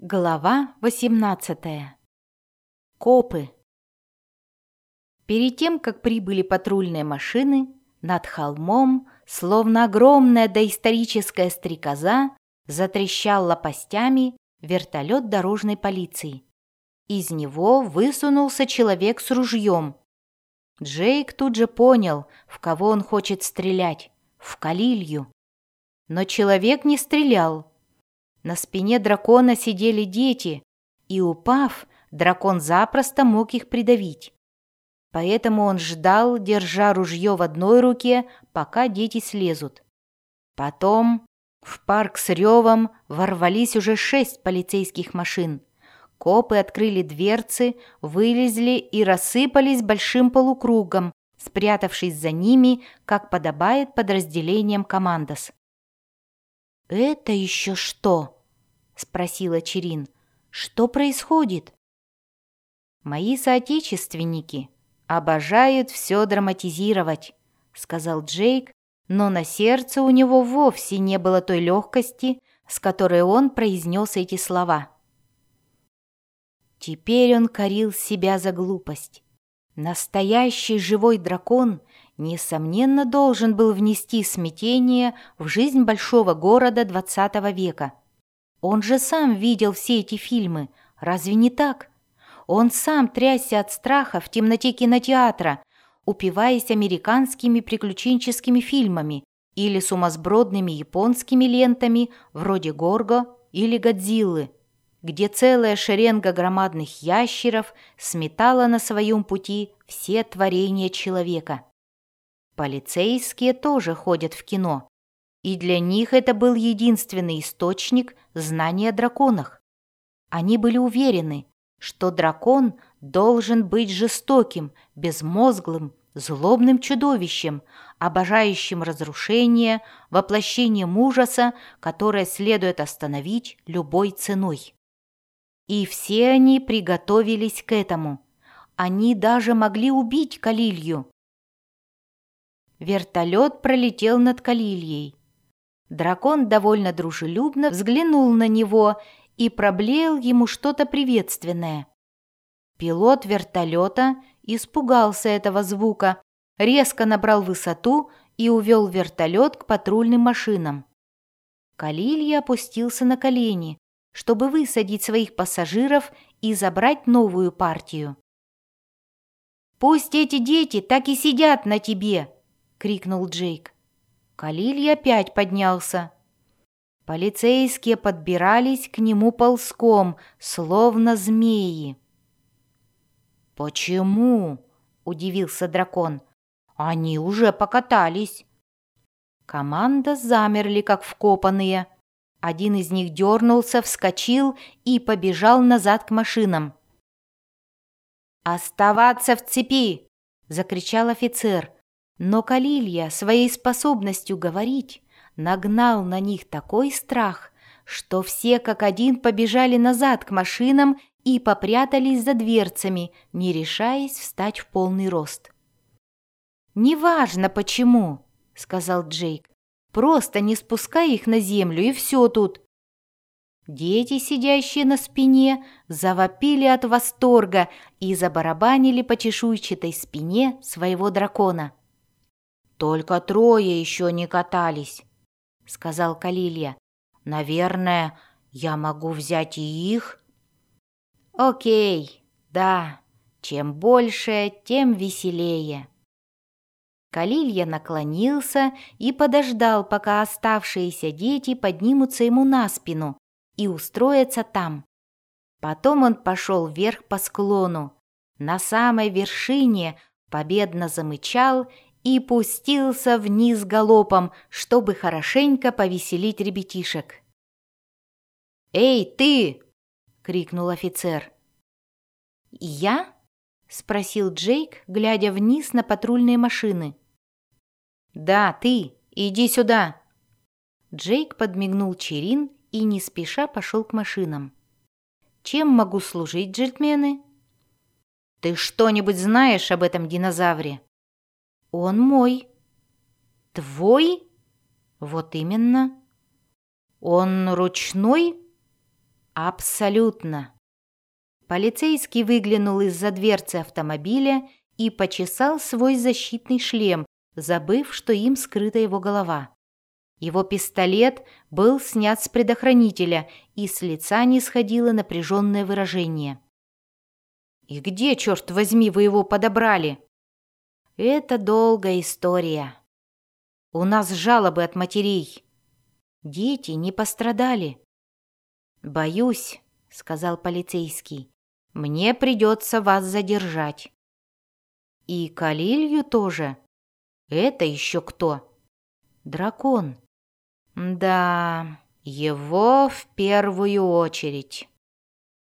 Глава 18. Копы. Перед тем, как прибыли патрульные машины, над холмом, словно огромная доисторическая стрекоза, затрещал лопастями вертолет дорожной полиции. Из него высунулся человек с ружьем. Джейк тут же понял, в кого он хочет стрелять – в Калилью. Но человек не стрелял, на спине дракона сидели дети, и, упав, дракон запросто мог их придавить. Поэтому он ждал, держа ружье в одной руке, пока дети слезут. Потом в парк с ревом ворвались уже шесть полицейских машин. Копы открыли дверцы, вылезли и рассыпались большим полукругом, спрятавшись за ними, как подобает подразделениям командос. «Это еще что?» — спросила Черин. «Что происходит?» «Мои соотечественники обожают все драматизировать», — сказал Джейк, но на сердце у него вовсе не было той легкости, с которой он произнес эти слова. Теперь он корил себя за глупость. Настоящий живой дракон несомненно, должен был внести смятение в жизнь большого города XX века. Он же сам видел все эти фильмы, разве не так? Он сам трясся от страха в темноте кинотеатра, упиваясь американскими приключенческими фильмами или сумасбродными японскими лентами вроде «Горго» или «Годзиллы», где целая шеренга громадных ящеров сметала на своем пути все творения человека. Полицейские тоже ходят в кино, и для них это был единственный источник знания о драконах. Они были уверены, что дракон должен быть жестоким, безмозглым, злобным чудовищем, обожающим разрушение, воплощением ужаса, которое следует остановить любой ценой. И все они приготовились к этому. Они даже могли убить Калилью, Вертолет пролетел над Калильей. Дракон довольно дружелюбно взглянул на него и проблеял ему что-то приветственное. Пилот вертолета испугался этого звука, резко набрал высоту и увел вертолет к патрульным машинам. Калилья опустился на колени, чтобы высадить своих пассажиров и забрать новую партию. «Пусть эти дети так и сидят на тебе!» — крикнул Джейк. Калиль опять поднялся. Полицейские подбирались к нему ползком, словно змеи. «Почему?» — удивился дракон. «Они уже покатались». Команда замерли, как вкопанные. Один из них дернулся, вскочил и побежал назад к машинам. «Оставаться в цепи!» — закричал офицер. Но Калилья своей способностью говорить нагнал на них такой страх, что все как один побежали назад к машинам и попрятались за дверцами, не решаясь встать в полный рост. «Неважно почему», — сказал Джейк, — «просто не спускай их на землю, и все тут». Дети, сидящие на спине, завопили от восторга и забарабанили по чешуйчатой спине своего дракона. «Только трое еще не катались», — сказал Калилья. «Наверное, я могу взять и их?» «Окей, да, чем больше, тем веселее». Калилья наклонился и подождал, пока оставшиеся дети поднимутся ему на спину и устроятся там. Потом он пошел вверх по склону. На самой вершине победно замычал и пустился вниз галопом, чтобы хорошенько повеселить ребятишек. «Эй, ты!» — крикнул офицер. «Я?» — спросил Джейк, глядя вниз на патрульные машины. «Да, ты! Иди сюда!» Джейк подмигнул Черин и не спеша пошел к машинам. «Чем могу служить, джентльмены?» «Ты что-нибудь знаешь об этом динозавре?» Он мой. Твой? Вот именно. Он ручной? Абсолютно. Полицейский выглянул из-за дверцы автомобиля и почесал свой защитный шлем, забыв, что им скрыта его голова. Его пистолет был снят с предохранителя, и с лица не сходило напряженное выражение. «И где, черт возьми, вы его подобрали?» «Это долгая история. У нас жалобы от матерей. Дети не пострадали». «Боюсь», — сказал полицейский, — «мне придется вас задержать». «И Калилью тоже?» «Это еще кто?» «Дракон». «Да, его в первую очередь».